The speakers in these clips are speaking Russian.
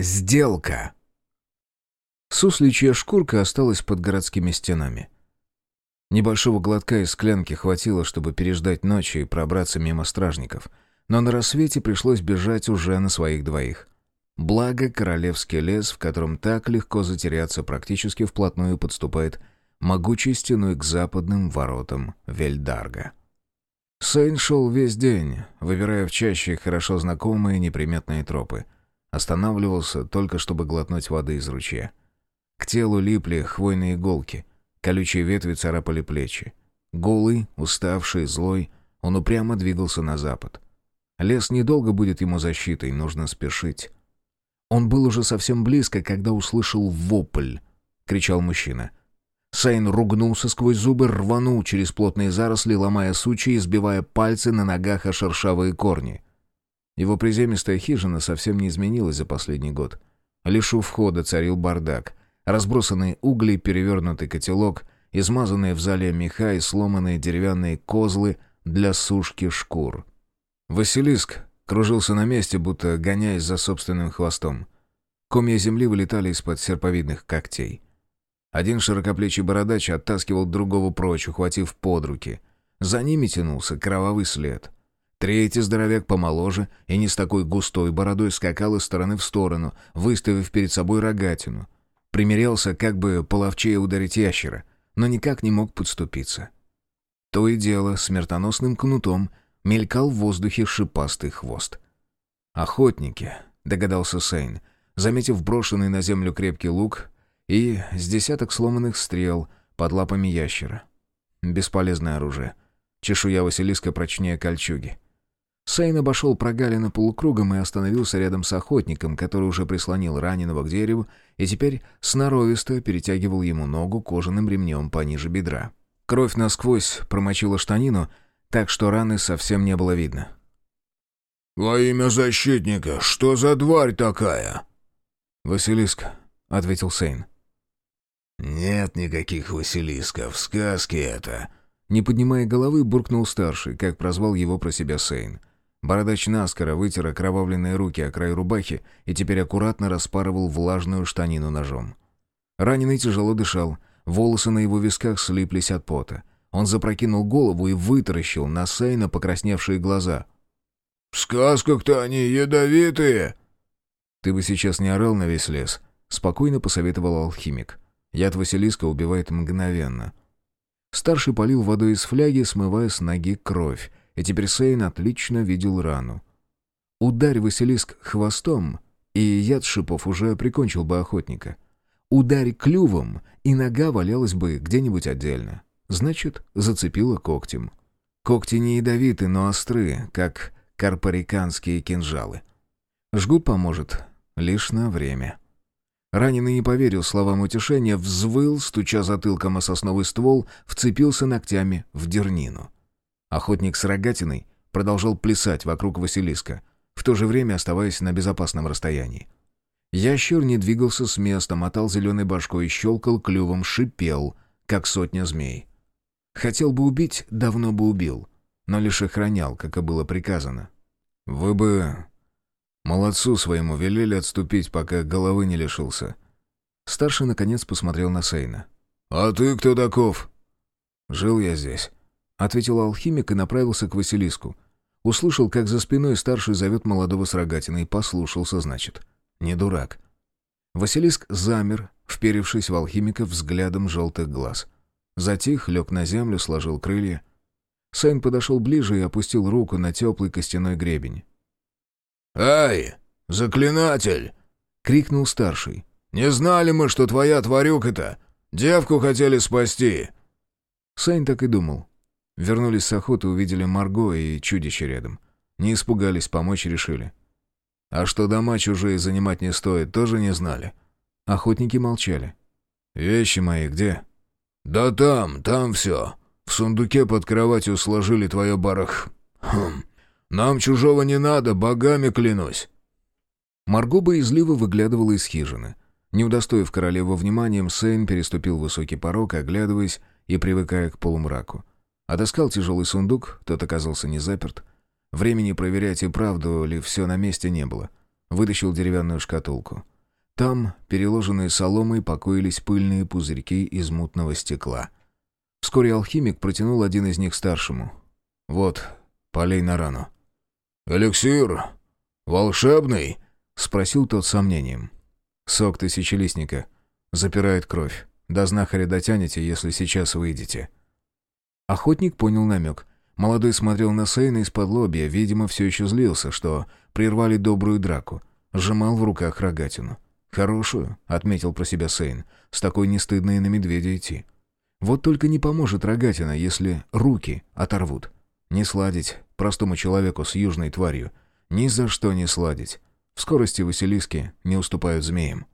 Сделка. Сусличья шкурка осталась под городскими стенами. Небольшого глотка из склянки хватило, чтобы переждать ночь и пробраться мимо стражников, но на рассвете пришлось бежать уже на своих двоих. Благо, королевский лес, в котором так легко затеряться, практически вплотную подступает могучей стеной к западным воротам Вельдарга. Сейн шел весь день, выбирая в чаще хорошо знакомые неприметные тропы. Останавливался только, чтобы глотнуть воды из ручья. К телу липли хвойные иголки, колючие ветви царапали плечи. Голый, уставший, злой, он упрямо двигался на запад. Лес недолго будет ему защитой, нужно спешить. Он был уже совсем близко, когда услышал вопль, кричал мужчина. Сейн ругнулся сквозь зубы, рванул через плотные заросли, ломая сучья и сбивая пальцы на ногах о шершавые корни. Его приземистая хижина совсем не изменилась за последний год. Лишь у входа царил бардак. Разбросанные угли, перевернутый котелок, измазанные в зале меха и сломанные деревянные козлы для сушки шкур. Василиск кружился на месте, будто гоняясь за собственным хвостом. Комья земли вылетали из-под серповидных когтей. Один широкоплечий бородач оттаскивал другого прочь, ухватив под руки. За ними тянулся кровавый след. Третий здоровяк помоложе и не с такой густой бородой скакал из стороны в сторону, выставив перед собой рогатину. Примерялся, как бы половчее ударить ящера, но никак не мог подступиться. То и дело, смертоносным кнутом мелькал в воздухе шипастый хвост. «Охотники», — догадался Сейн, заметив брошенный на землю крепкий лук, и с десяток сломанных стрел под лапами ящера. Бесполезное оружие. Чешуя Василиска прочнее кольчуги. Сейн обошел прогалины полукругом и остановился рядом с охотником, который уже прислонил раненого к дереву и теперь сноровисто перетягивал ему ногу кожаным ремнем пониже бедра. Кровь насквозь промочила штанину, так что раны совсем не было видно. «Во имя защитника, что за тварь такая?» «Василиск», — ответил Сейн. «Нет никаких Василисков, сказки это!» Не поднимая головы, буркнул старший, как прозвал его про себя Сейн. Бородач наскоро вытер окровавленные руки о край рубахи и теперь аккуратно распарывал влажную штанину ножом. Раненый тяжело дышал, волосы на его висках слиплись от пота. Он запрокинул голову и вытаращил на Сейна покрасневшие глаза. «В сказках-то они ядовитые!» «Ты бы сейчас не орал на весь лес», — спокойно посоветовал алхимик. Яд Василиска убивает мгновенно. Старший полил водой из фляги, смывая с ноги кровь, и теперь Сейн отлично видел рану. Ударь Василиск хвостом, и яд шипов уже прикончил бы охотника. Ударь клювом, и нога валялась бы где-нибудь отдельно. Значит, зацепила когтем. Когти не ядовиты, но острые, как карпариканские кинжалы. Жгут поможет лишь на время. Раненый не поверил словам утешения, взвыл, стуча затылком о сосновый ствол, вцепился ногтями в дернину. Охотник с рогатиной продолжал плясать вокруг Василиска, в то же время оставаясь на безопасном расстоянии. Ящер не двигался с места, мотал зеленой башкой, щелкал клювом, шипел, как сотня змей. Хотел бы убить, давно бы убил, но лишь охранял, как и было приказано. «Вы бы Молодцу своему велели отступить, пока головы не лишился. Старший, наконец, посмотрел на Сейна. «А ты кто таков?» «Жил я здесь», — ответил алхимик и направился к Василиску. Услышал, как за спиной старший зовет молодого с рогатиной, послушался, значит. Не дурак. Василиск замер, вперевшись в алхимика взглядом желтых глаз. Затих, лег на землю, сложил крылья. Сейн подошел ближе и опустил руку на теплый костяной гребень. «Эй, заклинатель!» — крикнул старший. «Не знали мы, что твоя тварюка-то! Девку хотели спасти!» Сань так и думал. Вернулись с охоты, увидели Марго и чудище рядом. Не испугались, помочь решили. А что дома чужие занимать не стоит, тоже не знали. Охотники молчали. «Вещи мои где?» «Да там, там все. В сундуке под кроватью сложили твое барах... Хм, нам чужого не надо, богами клянусь». Марго боязливо выглядывала из хижины. Не удостоив королеву вниманием, Сейн переступил высокий порог, оглядываясь и привыкая к полумраку. Отыскал тяжелый сундук, тот оказался не заперт. Времени проверять и правду ли все на месте не было. вытащил деревянную шкатулку. Там, переложенные соломой, покоились пыльные пузырьки из мутного стекла. Вскоре алхимик протянул один из них старшему. «Вот, полей на рану». «Эликсир? Волшебный?» — спросил тот с сомнением. «Сок тысячелистника. Запирает кровь. До знахаря дотянете, если сейчас выйдете». Охотник понял намек. Молодой смотрел на Сейна из-под лобья, видимо, все еще злился, что прервали добрую драку. Сжимал в руках рогатину. «Хорошую», — отметил про себя Сейн. «С такой не стыдно и на медведя идти». Вот только не поможет рогатина, если руки оторвут. Не сладить простому человеку с южной тварью. Ни за что не сладить. В скорости Василиски не уступают змеям.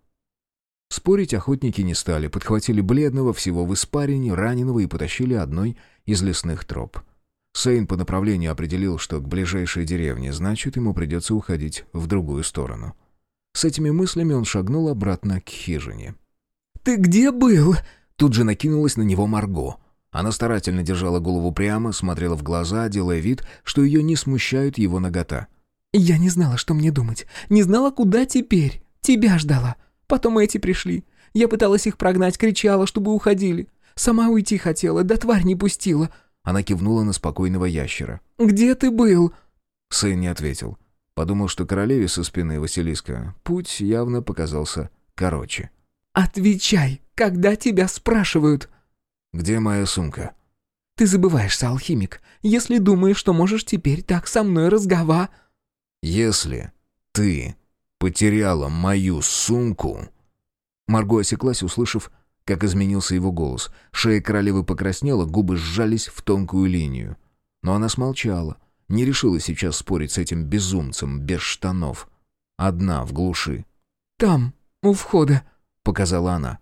Спорить охотники не стали, подхватили бледного всего в испарине, раненого и потащили одной из лесных троп. Сейн по направлению определил, что к ближайшей деревне, значит, ему придется уходить в другую сторону. С этими мыслями он шагнул обратно к хижине. «Ты где был?» Тут же накинулась на него Марго. Она старательно держала голову прямо, смотрела в глаза, делая вид, что ее не смущает его нагота. «Я не знала, что мне думать. Не знала, куда теперь. Тебя ждала. Потом эти пришли. Я пыталась их прогнать, кричала, чтобы уходили. Сама уйти хотела, да тварь не пустила. Она кивнула на спокойного ящера. «Где ты был?» Сын не ответил. Подумал, что королеве со спины Василиска путь явно показался короче. «Отвечай, когда тебя спрашивают!» «Где моя сумка?» «Ты забываешься, алхимик, если думаешь, что можешь теперь так со мной разгова...» «Если ты потеряла мою сумку...» Марго осеклась, услышав как изменился его голос. Шея королевы покраснела, губы сжались в тонкую линию. Но она смолчала, не решила сейчас спорить с этим безумцем без штанов. Одна в глуши. «Там, у входа», — показала она.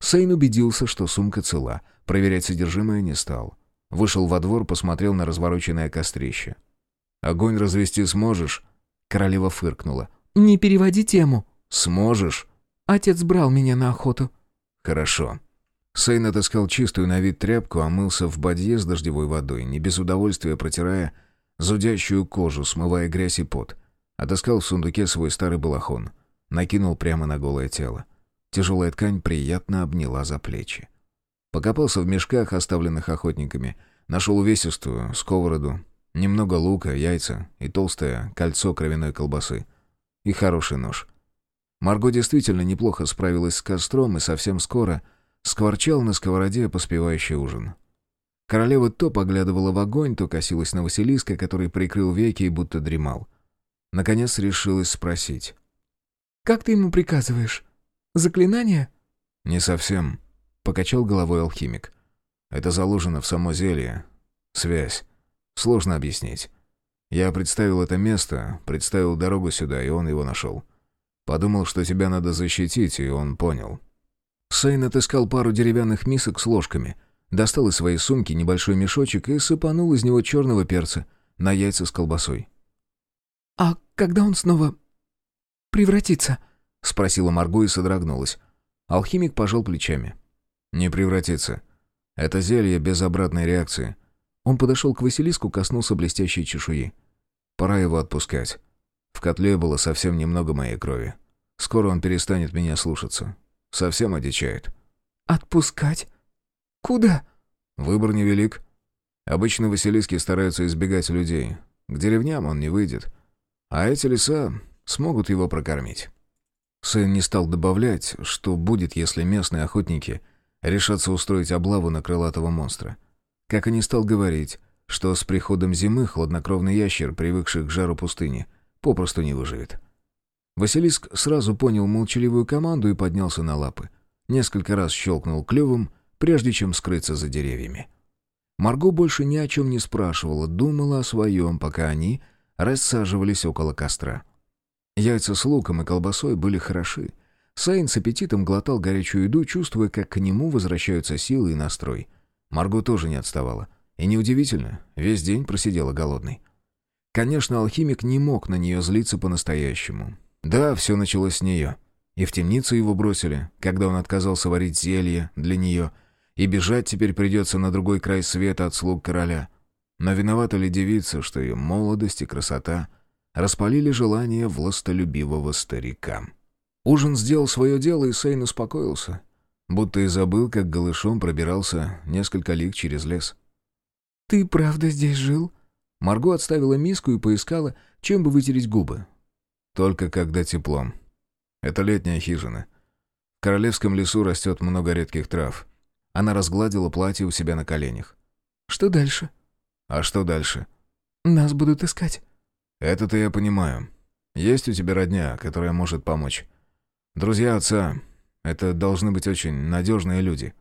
Сейн убедился, что сумка цела. Проверять содержимое не стал. Вышел во двор, посмотрел на развороченное кострище. «Огонь развести сможешь?» Королева фыркнула. «Не переводи тему». «Сможешь?» «Отец брал меня на охоту». «Хорошо». Сейн отыскал чистую на вид тряпку, омылся в бадье с дождевой водой, не без удовольствия протирая зудящую кожу, смывая грязь и пот. Отыскал в сундуке свой старый балахон. Накинул прямо на голое тело. Тяжелая ткань приятно обняла за плечи. Покопался в мешках, оставленных охотниками. Нашел увесистую, сковороду, немного лука, яйца и толстое кольцо кровяной колбасы. И хороший нож. Марго действительно неплохо справилась с костром и совсем скоро скворчал на сковороде поспевающий ужин. Королева то поглядывала в огонь, то косилась на Василиска, который прикрыл веки и будто дремал. Наконец решилась спросить. «Как ты ему приказываешь? Заклинание?» «Не совсем», — покачал головой алхимик. «Это заложено в само зелье. Связь. Сложно объяснить. Я представил это место, представил дорогу сюда, и он его нашел. Подумал, что тебя надо защитить, и он понял. Сейн отыскал пару деревянных мисок с ложками, достал из своей сумки небольшой мешочек и сыпанул из него черного перца на яйца с колбасой. «А когда он снова превратится?» — спросила Марго и содрогнулась. Алхимик пожал плечами. «Не превратится. Это зелье без обратной реакции». Он подошел к Василиску, коснулся блестящей чешуи. «Пора его отпускать. В котле было совсем немного моей крови. Скоро он перестанет меня слушаться. Совсем одичает. «Отпускать? Куда?» «Выбор невелик. Обычно Василиски стараются избегать людей. К деревням он не выйдет. А эти леса смогут его прокормить». Сын не стал добавлять, что будет, если местные охотники решатся устроить облаву на крылатого монстра. Как и не стал говорить, что с приходом зимы хладнокровный ящер, привыкший к жару пустыни, попросту не выживет. Василиск сразу понял молчаливую команду и поднялся на лапы. Несколько раз щелкнул клювом, прежде чем скрыться за деревьями. Марго больше ни о чем не спрашивала, думала о своем, пока они рассаживались около костра. Яйца с луком и колбасой были хороши. Сайн с аппетитом глотал горячую еду, чувствуя, как к нему возвращаются силы и настрой. Марго тоже не отставала. И неудивительно, весь день просидела голодной. Конечно, алхимик не мог на нее злиться по-настоящему. Да, все началось с нее. И в темницу его бросили, когда он отказался варить зелье для нее. И бежать теперь придется на другой край света от слуг короля. Но виновата ли девица, что ее молодость и красота распалили желание властолюбивого старика. Ужин сделал свое дело, и Сейн успокоился, будто и забыл, как голышом пробирался несколько лиг через лес. «Ты правда здесь жил?» Марго отставила миску и поискала, чем бы вытереть губы. «Только когда теплом. Это летняя хижина. В королевском лесу растет много редких трав». Она разгладила платье у себя на коленях. «Что дальше?» «А что дальше?» «Нас будут искать». «Это-то я понимаю. Есть у тебя родня, которая может помочь. Друзья отца. Это должны быть очень надежные люди».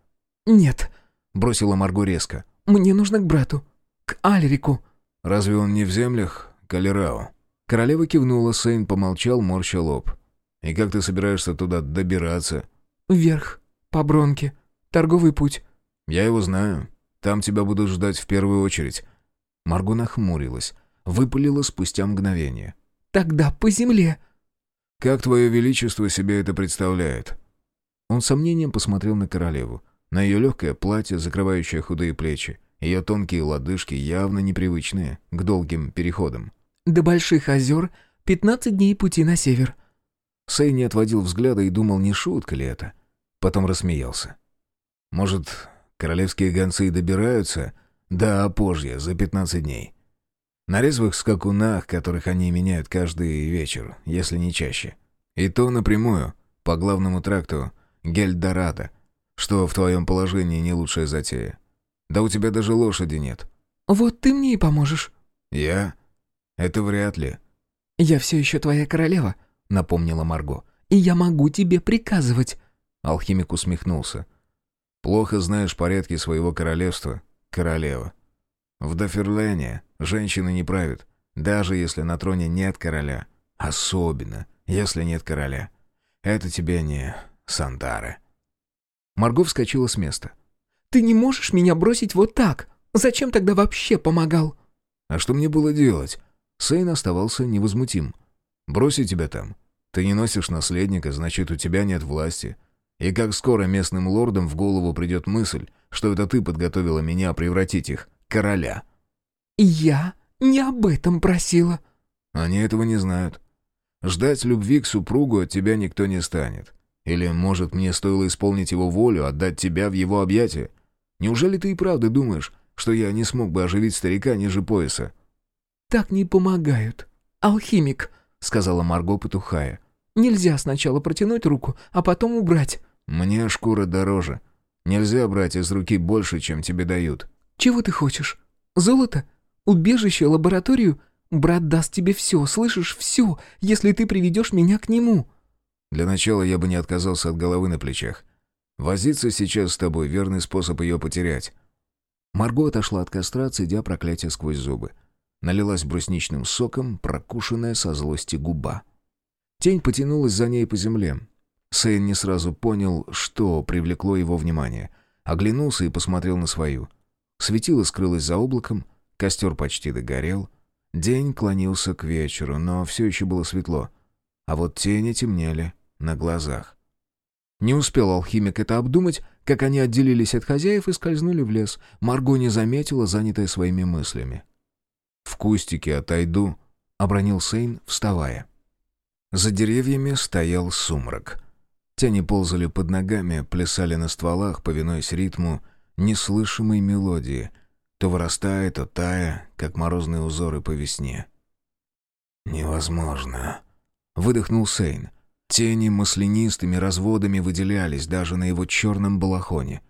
«Нет», — бросила Марго резко. «Мне нужно к брату. К Альрику». «Разве он не в землях Калерау?» Королева кивнула, Сейн помолчал, морща лоб. «И как ты собираешься туда добираться?» «Вверх, по Бронке. Торговый путь». «Я его знаю. Там тебя будут ждать в первую очередь». Марго нахмурилась, выпалила спустя мгновение. «Тогда по земле». «Как твое величество себе это представляет?» Он сомнением посмотрел на королеву, на ее легкое платье, закрывающее худые плечи, ее тонкие лодыжки, явно непривычные к долгим переходам. «До Больших озер пятнадцать дней пути на север». Сэй не отводил взгляда и думал, не шутка ли это. Потом рассмеялся. Может, королевские гонцы добираются до Опожья за 15 дней? На резвых скакунах, которых они меняют каждый вечер, если не чаще. И то напрямую, по главному тракту Гельдорадо, что в твоем положении не лучшая затея. Да у тебя даже лошади нет. Вот ты мне и поможешь. Я? Это вряд ли. Я все еще твоя королева, напомнила Марго. И я могу тебе приказывать. Алхимик усмехнулся. Плохо знаешь порядки своего королевства, королева. В Даферлене женщины не правят, даже если на троне нет короля. Особенно, если нет короля. Это тебе не Сантары. Марго вскочила с места. «Ты не можешь меня бросить вот так? Зачем тогда вообще помогал?» «А что мне было делать?» Сейн оставался невозмутим. «Бросить тебя там? Ты не носишь наследника, значит, у тебя нет власти. И как скоро местным лордам в голову придет мысль, что это ты подготовила меня превратить их короля. «Я не об этом просила». «Они этого не знают. Ждать любви к супругу от тебя никто не станет. Или, может, мне стоило исполнить его волю, отдать тебя в его объятия? Неужели ты и правда думаешь, что я не смог бы оживить старика ниже пояса?» «Так не помогают. Алхимик», — сказала Марго, потухая. Нельзя сначала протянуть руку, а потом убрать». «Мне шкура дороже. Нельзя брать из руки больше, чем тебе дают». «Чего ты хочешь? Золото? Убежище, лабораторию? Брат даст тебе все, слышишь, все, если ты приведешь меня к нему». «Для начала я бы не отказался от головы на плечах. Возиться сейчас с тобой — верный способ ее потерять». Марго отошла от костра, цедя проклятие сквозь зубы. Налилась брусничным соком, прокушенная со злости губа. Тень потянулась за ней по земле. Сейн не сразу понял, что привлекло его внимание. Оглянулся и посмотрел на свою. Светило скрылось за облаком, костер почти догорел. День клонился к вечеру, но все еще было светло. А вот тени темнели на глазах. Не успел алхимик это обдумать, как они отделились от хозяев и скользнули в лес. Марго не заметила, занятая своими мыслями. «В кустике отойду», — обронил Сейн, вставая. За деревьями стоял сумрак. Тени ползали под ногами, плясали на стволах, повинуясь ритму неслышимой мелодии, то вырастая, то тая, как морозные узоры по весне. «Невозможно», — выдохнул Сейн. Тени маслянистыми разводами выделялись даже на его черном балахоне.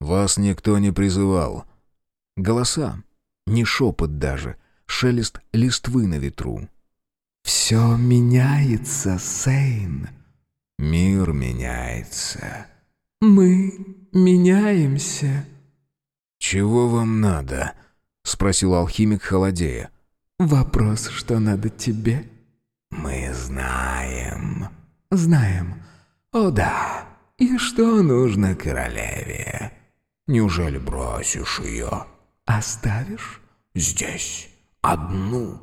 «Вас никто не призывал». Голоса, не шепот даже, шелест листвы на ветру, «Все меняется, Сейн». «Мир меняется». «Мы меняемся». «Чего вам надо?» — спросил алхимик холодея. «Вопрос, что надо тебе?» «Мы знаем». «Знаем. О да. И что нужно королеве? Неужели бросишь ее?» «Оставишь?» «Здесь. Одну».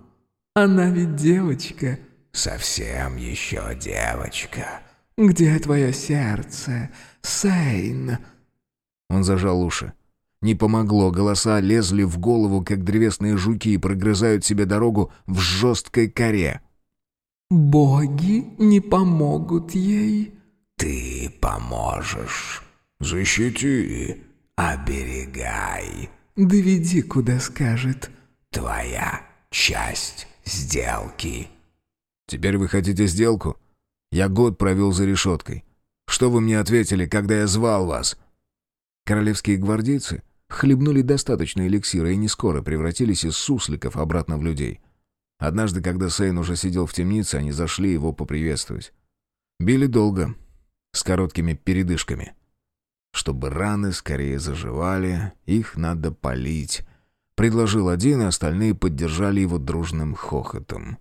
Она ведь девочка». «Совсем еще девочка». «Где твое сердце, Сейн?» Он зажал уши. Не помогло, голоса лезли в голову, как древесные жуки, и прогрызают себе дорогу в жесткой коре. «Боги не помогут ей». «Ты поможешь. Защити, оберегай. Доведи, куда скажет». Твоя часть сделки». «Теперь вы хотите сделку? Я год провел за решеткой. Что вы мне ответили, когда я звал вас?» Королевские гвардейцы хлебнули достаточно эликсира и не скоро превратились из сусликов обратно в людей. Однажды, когда Сейн уже сидел в темнице, они зашли его поприветствовать. Били долго, с короткими передышками. Чтобы раны скорее заживали, их надо полить. Предложил один, и остальные поддержали его дружным хохотом.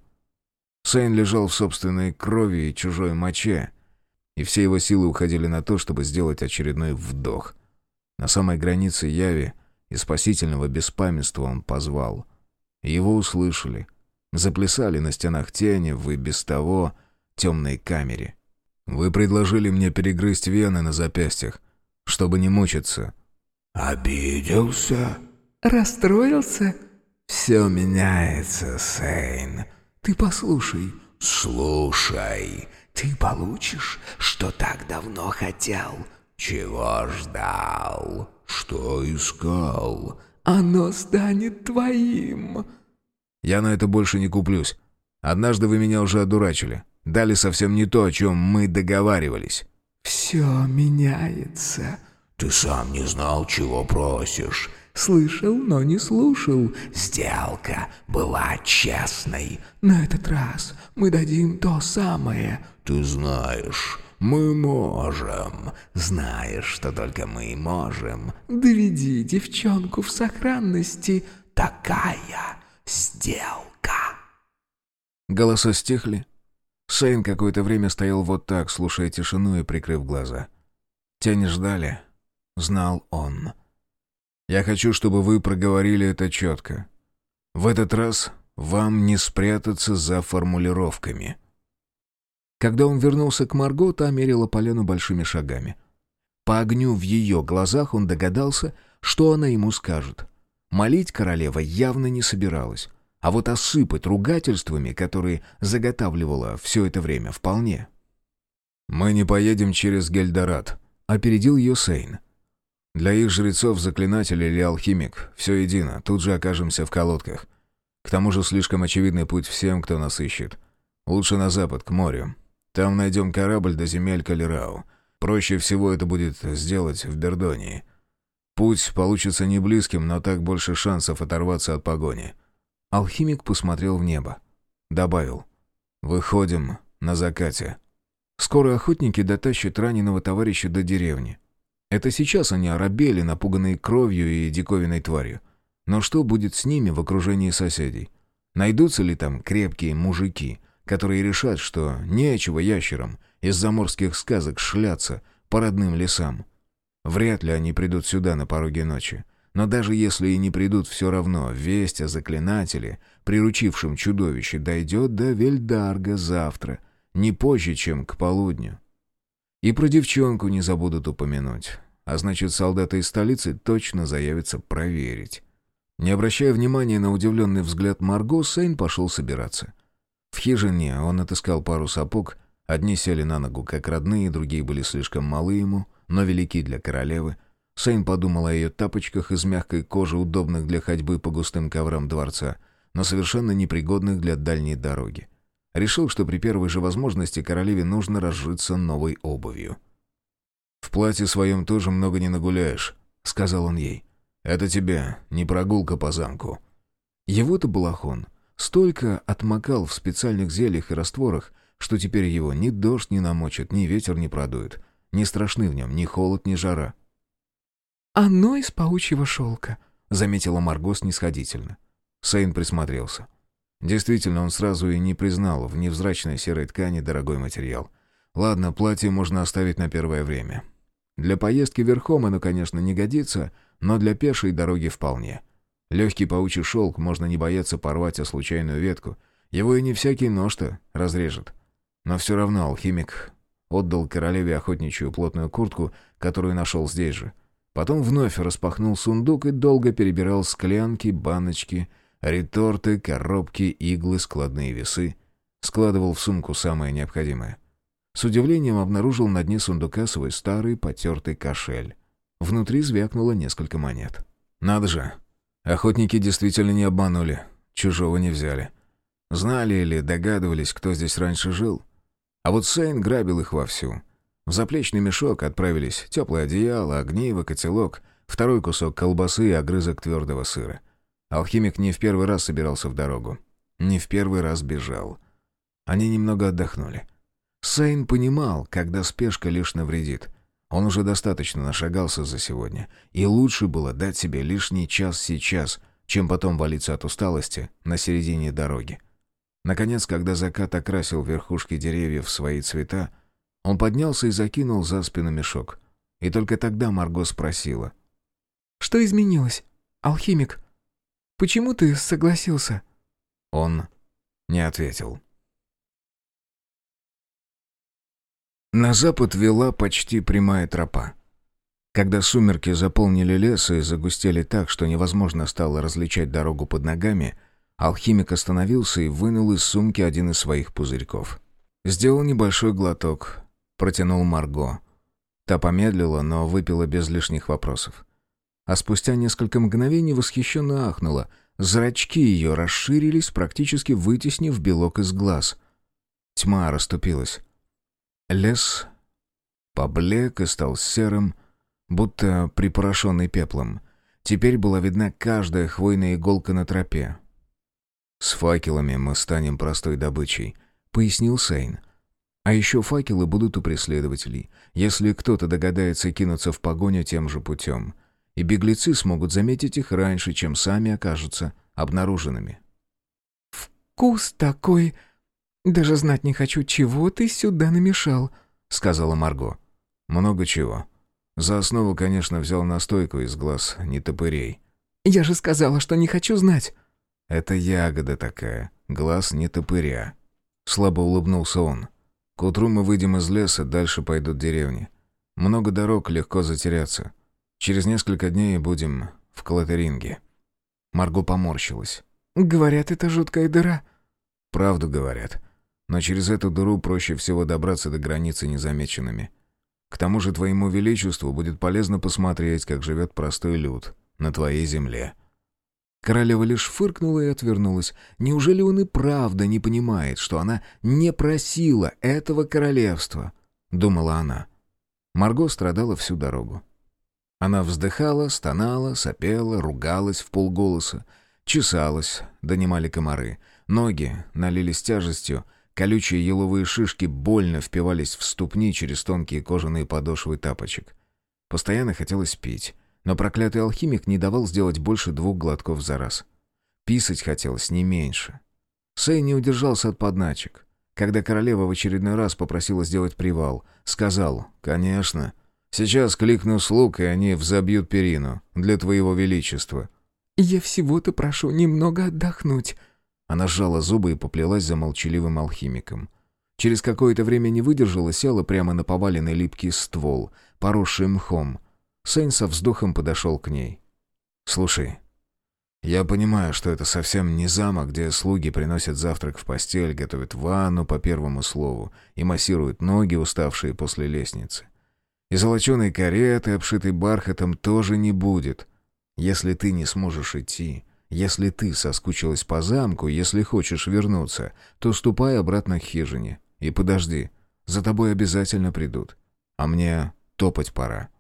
Сейн лежал в собственной крови и чужой моче, и все его силы уходили на то, чтобы сделать очередной вдох. На самой границе яви и спасительного беспамятства он позвал. Его услышали. Заплясали на стенах тени в и без того темной камере. «Вы предложили мне перегрызть вены на запястьях, чтобы не мучиться». «Обиделся?» «Расстроился?» «Все меняется, Сейн. Ты послушай». «Слушай, ты получишь, что так давно хотел». «Чего ждал? Что искал?» «Оно станет твоим!» «Я на это больше не куплюсь. Однажды вы меня уже одурачили. Дали совсем не то, о чем мы договаривались». «Все меняется». «Ты сам не знал, чего просишь». «Слышал, но не слушал». «Сделка была честной». «На этот раз мы дадим то самое». «Ты знаешь...» Мы можем. Знаешь, что только мы можем. Доведи девчонку в сохранности. Такая сделка. Голоса стихли. Сейн какое-то время стоял вот так, слушая тишину и прикрыв глаза. Тени ждали. Знал он. «Я хочу, чтобы вы проговорили это четко. В этот раз вам не спрятаться за формулировками». Когда он вернулся к Марго, та мерила полену большими шагами. По огню в ее глазах он догадался, что она ему скажет. Молить королева явно не собиралась, а вот осыпать ругательствами, которые заготавливала все это время, вполне. «Мы не поедем через Гельдорат», — опередил ее Сейн. «Для их жрецов, заклинатель или алхимик, все едино, тут же окажемся в колодках. К тому же слишком очевидный путь всем, кто нас ищет. Лучше на запад, к морю, там найдем корабль до земель Калерау. Проще всего это будет сделать в Бердонии. Путь получится не близким, но так больше шансов оторваться от погони. Алхимик посмотрел в небо. Добавил. «Выходим на закате». Скоро охотники дотащат раненого товарища до деревни. Это сейчас они оробели, напуганные кровью и диковинной тварью. Но что будет с ними в окружении соседей? Найдутся ли там крепкие мужики, которые решат, что нечего ящерам из заморских сказок шляться по родным лесам. Вряд ли они придут сюда на пороге ночи. Но даже если и не придут, все равно весть о заклинателе, приручившем чудовище, дойдет до Вельдарга завтра, не позже, чем к полудню. И про девчонку не забудут упомянуть. А значит, солдаты из столицы точно заявятся проверить. Не обращая внимания на удивленный взгляд Марго, Сейн пошел собираться. В хижине он отыскал пару сапог, одни сели на ногу как родные, другие были слишком малы ему, но велики для королевы. Сейн подумал о ее тапочках из мягкой кожи, удобных для ходьбы по густым коврам дворца, но совершенно непригодных для дальней дороги. Решил, что при первой же возможности королеве нужно разжиться новой обувью. «В платье своем тоже много не нагуляешь», — сказал он ей. «Это тебе не прогулка по замку». Его-то балахон — Столько отмокал в специальных зельях и растворах, что теперь его ни дождь не намочит, ни ветер не продует. Не страшны в нем ни холод, ни жара. «Оно из паучьего шелка», — заметила Марго снисходительно. Сейн присмотрелся. Действительно, он сразу и не признал в невзрачной серой ткани дорогой материал. Ладно, платье можно оставить на первое время. Для поездки верхом оно, конечно, не годится, но для пешей дороги вполне. Легкий паучий шелк можно не бояться порвать о случайную ветку. Его и не всякий нож-то разрежет. Но все равно алхимик отдал королеве охотничью плотную куртку, которую нашел здесь же. Потом вновь распахнул сундук и долго перебирал склянки, баночки, реторты, коробки, иглы, складные весы. Складывал в сумку самое необходимое. С удивлением обнаружил на дне сундука свой старый потертый кошель. Внутри звякнуло несколько монет. Надо же, охотники действительно не обманули, чужого не взяли. Знали или догадывались, кто здесь раньше жил? А вот Сейн грабил их вовсю. В заплечный мешок отправились теплое одеяло, огниво, котелок, второй кусок колбасы и огрызок твердого сыра. Алхимик не в первый раз собирался в дорогу. Не в первый раз бежал. Они немного отдохнули. Сейн понимал, когда спешка лишь навредит. Он уже достаточно нашагался за сегодня, и лучше было дать себе лишний час сейчас, чем потом валиться от усталости на середине дороги. Наконец, когда закат окрасил верхушки деревьев в свои цвета, он поднялся и закинул за спину мешок. И только тогда Марго спросила. «Что изменилось, алхимик? Почему ты согласился?» Он не ответил. На запад вела почти прямая тропа. Когда сумерки заполнили лес и загустели так, что невозможно стало различать дорогу под ногами, Алхимик остановился и вынул из сумки один из своих пузырьков. Сделал небольшой глоток, протянул Марго. Та помедлила, но выпила без лишних вопросов. А спустя несколько мгновений восхищенно ахнула. Зрачки ее расширились, практически вытеснив белок из глаз. Тьма расступилась. Лес поблек и стал серым, будто припорошенный пеплом. Теперь была видна каждая хвойная иголка на тропе, «С факелами мы станем простой добычей», — пояснил Сейн. «А еще факелы будут у преследователей, если кто-то догадается кинуться в погоню тем же путем. И беглецы смогут заметить их раньше, чем сами окажутся обнаруженными». «Вкус такой... Даже знать не хочу, чего ты сюда намешал», — сказала Марго. «Много чего. За основу, конечно, взял настойку из глаз нетопырей». «Я же сказала, что не хочу знать». Это ягода такая, глаз не топыря. Слабо улыбнулся он. К утру мы выйдем из леса, дальше пойдут деревни. Много дорог, легко затеряться. Через несколько дней будем в Клатеринге. Марго поморщилась. «Говорят, это жуткая дыра». «Правду говорят. Но через эту дыру проще всего добраться до границы незамеченными. К тому же твоему величеству будет полезно посмотреть, как живет простой люд на твоей земле». Королева лишь фыркнула и отвернулась. Неужели он и правда не понимает, что она не просила этого королевства? Думала она. Марго страдала всю дорогу. Она вздыхала, стонала, сопела, ругалась в полголоса, чесалась, донимали комары. Ноги налились тяжестью, колючие еловые шишки больно впивались в ступни через тонкие кожаные подошвы тапочек. Постоянно хотелось пить но проклятый алхимик не давал сделать больше двух глотков за раз. Писать хотелось не меньше. Сэй не удержался от подначек. Когда королева в очередной раз попросила сделать привал, сказал «Конечно, сейчас кликну слуг, и они взобьют перину для твоего величества». «Я всего-то прошу немного отдохнуть». Она сжала зубы и поплелась за молчаливым алхимиком. Через какое-то время не выдержала, села прямо на поваленный липкий ствол, поросший мхом, Сейн со вздохом подошел к ней. «Слушай, я понимаю, что это совсем не замок, где слуги приносят завтрак в постель, готовят ванну по первому слову и массируют ноги, уставшие после лестницы. И золоченой кареты, обшитой бархатом, тоже не будет. Если ты не сможешь идти, если ты соскучилась по замку, если хочешь вернуться, то ступай обратно к хижине и подожди. За тобой обязательно придут. А мне топать пора».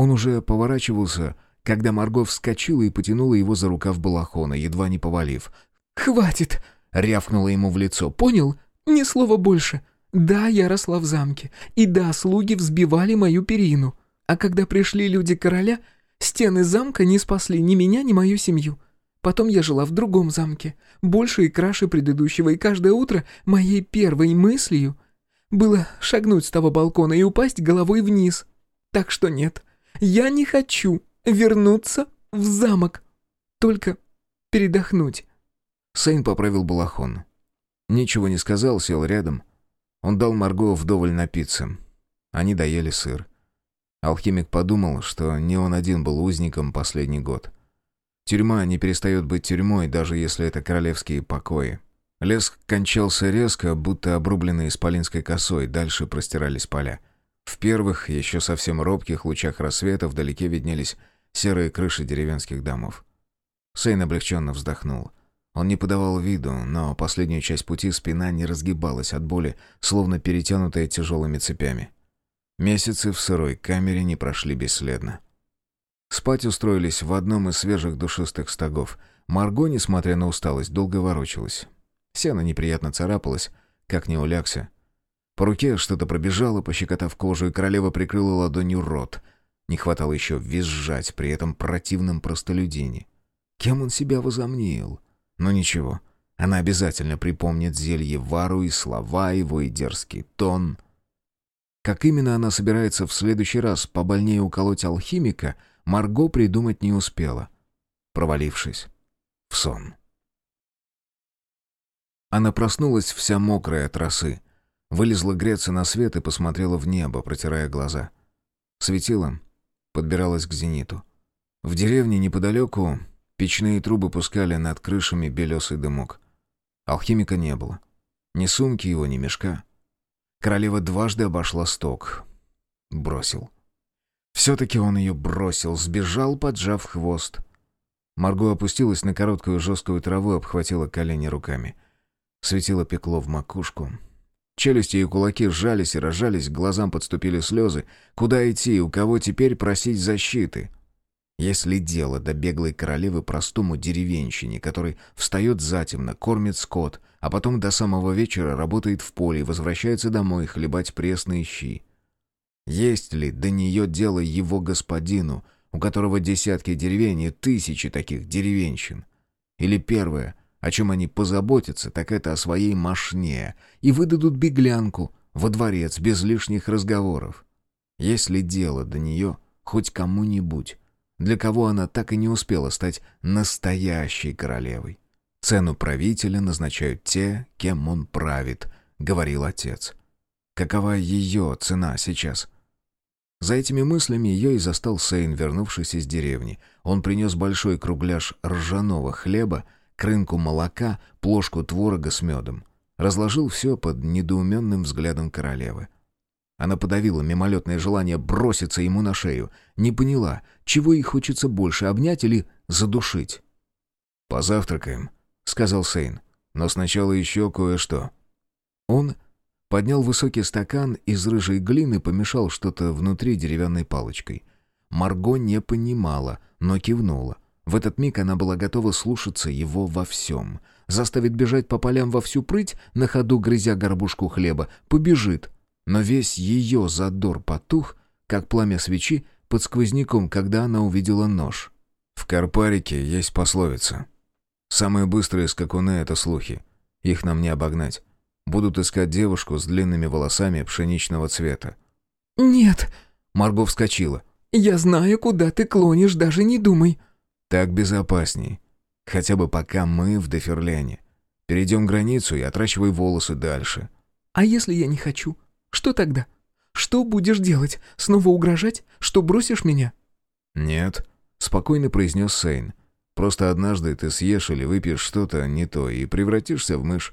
Он уже поворачивался, когда Марго вскочила и потянула его за рукав балахона, едва не повалив. «Хватит!» — рявкнула ему в лицо. «Понял? Ни слова больше. Да, я росла в замке. И да, слуги взбивали мою перину. А когда пришли люди короля, стены замка не спасли ни меня, ни мою семью. Потом я жила в другом замке, больше и краше предыдущего, и каждое утро моей первой мыслью было шагнуть с того балкона и упасть головой вниз. Так что нет, я не хочу вернуться в замок. Только передохнуть». Сейн поправил балахон. Ничего не сказал, сел рядом. Он дал Марго вдоволь напиться. Они доели сыр. Алхимик подумал, что не он один был узником последний год. Тюрьма не перестает быть тюрьмой, даже если это королевские покои. Лес кончался резко, будто обрубленный исполинской косой, дальше простирались поля. В первых, еще совсем робких лучах рассвета вдалеке виднелись серые крыши деревенских домов. Сейн облегченно вздохнул. Он не подавал виду, но последнюю часть пути спина не разгибалась от боли, словно перетянутая тяжелыми цепями. Месяцы в сырой камере не прошли бесследно. Спать устроились в одном из свежих душистых стогов. Марго, несмотря на усталость, долго ворочалась. Сено неприятно царапалось, как не улягся. По руке что-то пробежало, пощекотав кожу, и королева прикрыла ладонью рот. Не хватало еще визжать при этом противном простолюдине. Кем он себя возомнил? Но ничего, она обязательно припомнит зелье Вару и слова его, и дерзкий тон — как именно она собирается в следующий раз побольнее уколоть алхимика, Марго придумать не успела, провалившись в сон. Она проснулась вся мокрая от росы, вылезла греться на свет и посмотрела в небо, протирая глаза. Светило подбиралось к зениту. В деревне неподалеку печные трубы пускали над крышами белесый дымок. Алхимика не было. Ни сумки его, ни мешка. Королева дважды обошла сток. Бросил. Все-таки он ее бросил, сбежал, поджав хвост. Марго опустилась на короткую жесткую траву обхватила колени руками. Светило пекло в макушку. Челюсти и кулаки сжались и разжались, к глазам подступили слезы. Куда идти, у кого теперь просить защиты? Если дело до беглой королевы простому деревенщине, который встает затемно, кормит скот, а потом до самого вечера работает в поле и возвращается домой хлебать пресные щи. Есть ли до нее дело его господину, у которого десятки деревень и тысячи таких деревенщин? Или первое, о чем они позаботятся, так это о своей мошне и выдадут беглянку во дворец без лишних разговоров? Есть ли дело до нее хоть кому-нибудь, для кого она так и не успела стать настоящей королевой? Цену правителя назначают те, кем он правит, говорил отец. Какова ее цена сейчас? За этими мыслями ее и застал Сейн, вернувшись из деревни. Он принес большой кругляш ржаного хлеба, крынку молока, плошку творога с медом. Разложил все под недоуменным взглядом королевы. Она подавила мимолетное желание броситься ему на шею. Не поняла, чего ей хочется больше, обнять или задушить. «Позавтракаем», сказал Сейн. «Но сначала еще кое-что». Он поднял высокий стакан из рыжей глины, помешал что-то внутри деревянной палочкой. Марго не понимала, но кивнула. В этот миг она была готова слушаться его во всем. Заставит бежать по полям во всю прыть, на ходу грызя горбушку хлеба, побежит. Но весь ее задор потух, как пламя свечи, под сквозняком, когда она увидела нож. В Карпарике есть пословица Самые быстрые скакуны — это слухи. Их нам не обогнать. Будут искать девушку с длинными волосами пшеничного цвета. «Нет!» — Марго вскочила. «Я знаю, куда ты клонишь, даже не думай». «Так безопасней. Хотя бы пока мы в Деферляне. Перейдем границу и отращивай волосы дальше». «А если я не хочу? Что тогда? Что будешь делать? Снова угрожать? Что бросишь меня?» «Нет», — спокойно произнес Сейн. Просто однажды ты съешь или выпьешь что-то не то и превратишься в мышь.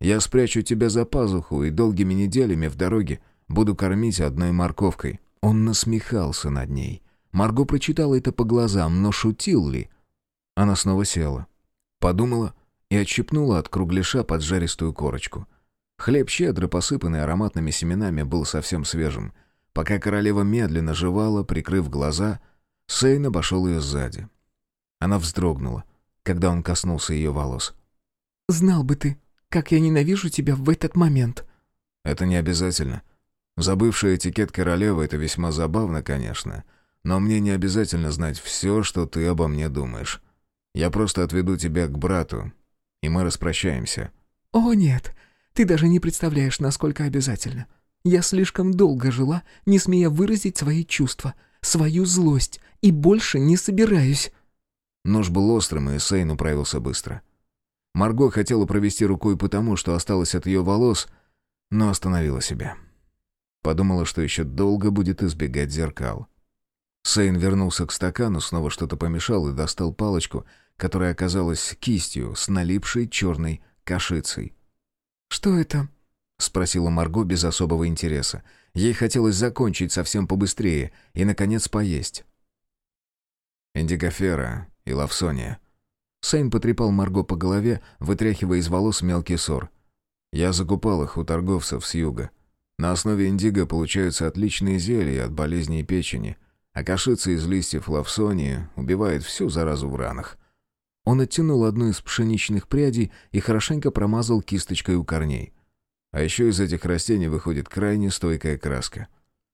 Я спрячу тебя за пазуху и долгими неделями в дороге буду кормить одной морковкой». Он насмехался над ней. Марго прочитала это по глазам, но шутил ли? Она снова села. Подумала и отщипнула от кругляша поджаристую корочку. Хлеб, щедро посыпанный ароматными семенами, был совсем свежим. Пока королева медленно жевала, прикрыв глаза, Сейн обошел ее сзади. Она вздрогнула, когда он коснулся ее волос. «Знал бы ты, как я ненавижу тебя в этот момент». «Это не обязательно. Забывшая этикет королевы — это весьма забавно, конечно, но мне не обязательно знать все, что ты обо мне думаешь. Я просто отведу тебя к брату, и мы распрощаемся». «О, нет, ты даже не представляешь, насколько обязательно. Я слишком долго жила, не смея выразить свои чувства, свою злость, и больше не собираюсь». Нож был острым, и Сейн управился быстро. Марго хотела провести рукой по тому, что осталось от ее волос, но остановила себя. Подумала, что еще долго будет избегать зеркал. Сейн вернулся к стакану, снова что-то помешал и достал палочку, которая оказалась кистью с налипшей черной кашицей. «Что это?» — спросила Марго без особого интереса. Ей хотелось закончить совсем побыстрее и, наконец, поесть. Индикофера и лавсония. Сейн потрепал Марго по голове, вытряхивая из волос мелкий сор. Я закупал их у торговцев с юга. На основе индиго получаются отличные зелья от болезней печени, а кашица из листьев лавсонии убивает всю заразу в ранах. Он оттянул одну из пшеничных прядей и хорошенько промазал кисточкой у корней. А еще из этих растений выходит крайне стойкая краска.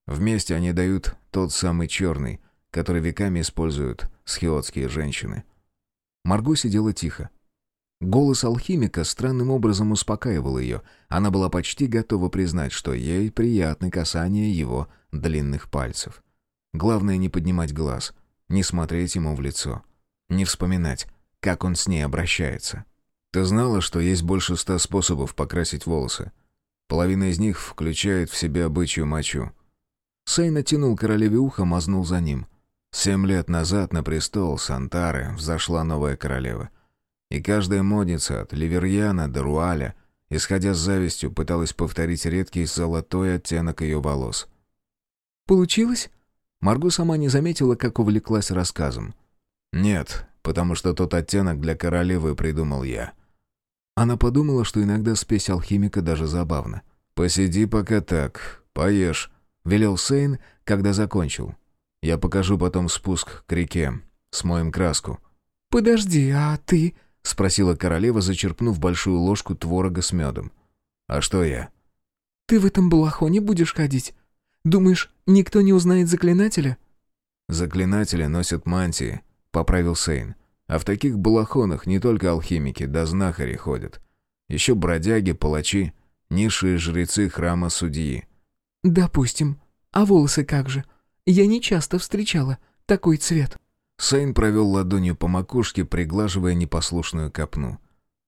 Вместе они дают тот самый черный, который веками используют схиотские женщины. Марго сидела тихо. Голос алхимика странным образом успокаивал ее. Она была почти готова признать, что ей приятны касания его длинных пальцев. Главное не поднимать глаз, не смотреть ему в лицо, не вспоминать, как он с ней обращается. «Ты знала, что есть больше ста способов покрасить волосы? Половина из них включает в себя бычью мочу». Сей натянул королеве ухо, мазнул за ним. Семь лет назад на престол Сантары взошла новая королева — и каждая модница от Ливерьяна до Руаля, исходя с завистью, пыталась повторить редкий золотой оттенок ее волос. «Получилось?» Марго сама не заметила, как увлеклась рассказом. «Нет, потому что тот оттенок для королевы придумал я». Она подумала, что иногда спесь алхимика даже забавно. «Посиди пока так, поешь», — велел Сейн, когда закончил. «Я покажу потом спуск к реке, смоем краску». «Подожди, а ты...» — спросила королева, зачерпнув большую ложку творога с медом. «А что я?» «Ты в этом балахоне будешь ходить? Думаешь, никто не узнает заклинателя?» «Заклинатели носят мантии», — поправил Сейн. «А в таких балахонах не только алхимики да знахари ходят. Еще бродяги, палачи, низшие жрецы храма судьи». «Допустим. А волосы как же? Я не часто встречала такой цвет». Сейн провел ладонью по макушке, приглаживая непослушную копну.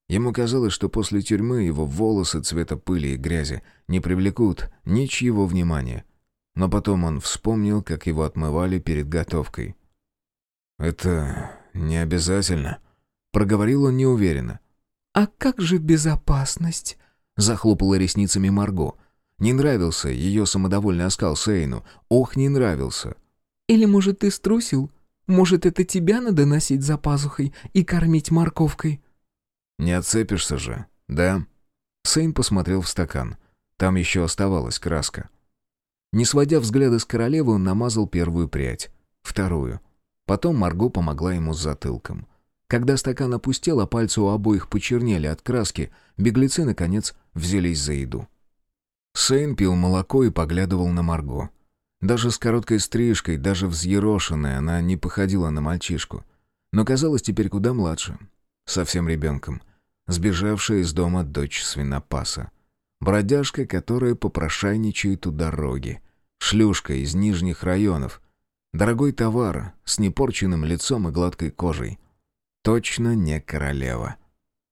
Ему казалось, что после тюрьмы его волосы цвета пыли и грязи не привлекут ничьего внимания. Но потом он вспомнил, как его отмывали перед готовкой. «Это не обязательно», — проговорил он неуверенно. «А как же безопасность?» — захлопала ресницами Марго. Не нравился ее самодовольный оскал Сейну. Ох, не нравился. «Или, может, ты струсил?» Может, это тебя надо носить за пазухой и кормить морковкой?» «Не отцепишься же, да?» Сейн посмотрел в стакан. Там еще оставалась краска. Не сводя взгляда с королевы, он намазал первую прядь, вторую. Потом Марго помогла ему с затылком. Когда стакан опустел, а пальцы у обоих почернели от краски, беглецы, наконец, взялись за еду. Сейн пил молоко и поглядывал на Марго. Даже с короткой стрижкой, даже взъерошенная, она не походила на мальчишку. Но казалась теперь куда младше. Совсем ребенком. Сбежавшая из дома дочь свинопаса. Бродяжка, которая попрошайничает у дороги. Шлюшка из нижних районов. Дорогой товар с непорченным лицом и гладкой кожей. Точно не королева.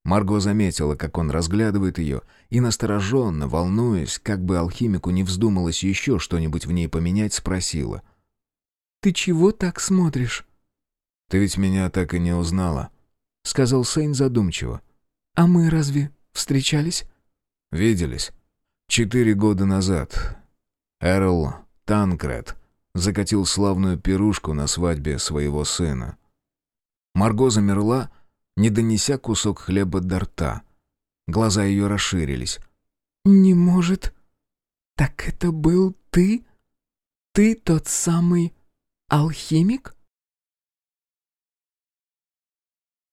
Марго заметила, как он разглядывает ее, и настороженно, волнуясь, как бы алхимику не вздумалось еще что-нибудь в ней поменять, спросила. «Ты чего так смотришь?» «Ты ведь меня так и не узнала», — сказал Сейн задумчиво. «А мы разве встречались?» «Виделись. Четыре года назад. Эрл Танкред закатил славную пирушку на свадьбе своего сына». Марго замерла, не донеся кусок хлеба до рта. Глаза ее расширились. «Не может. Так это был ты? Ты тот самый алхимик?»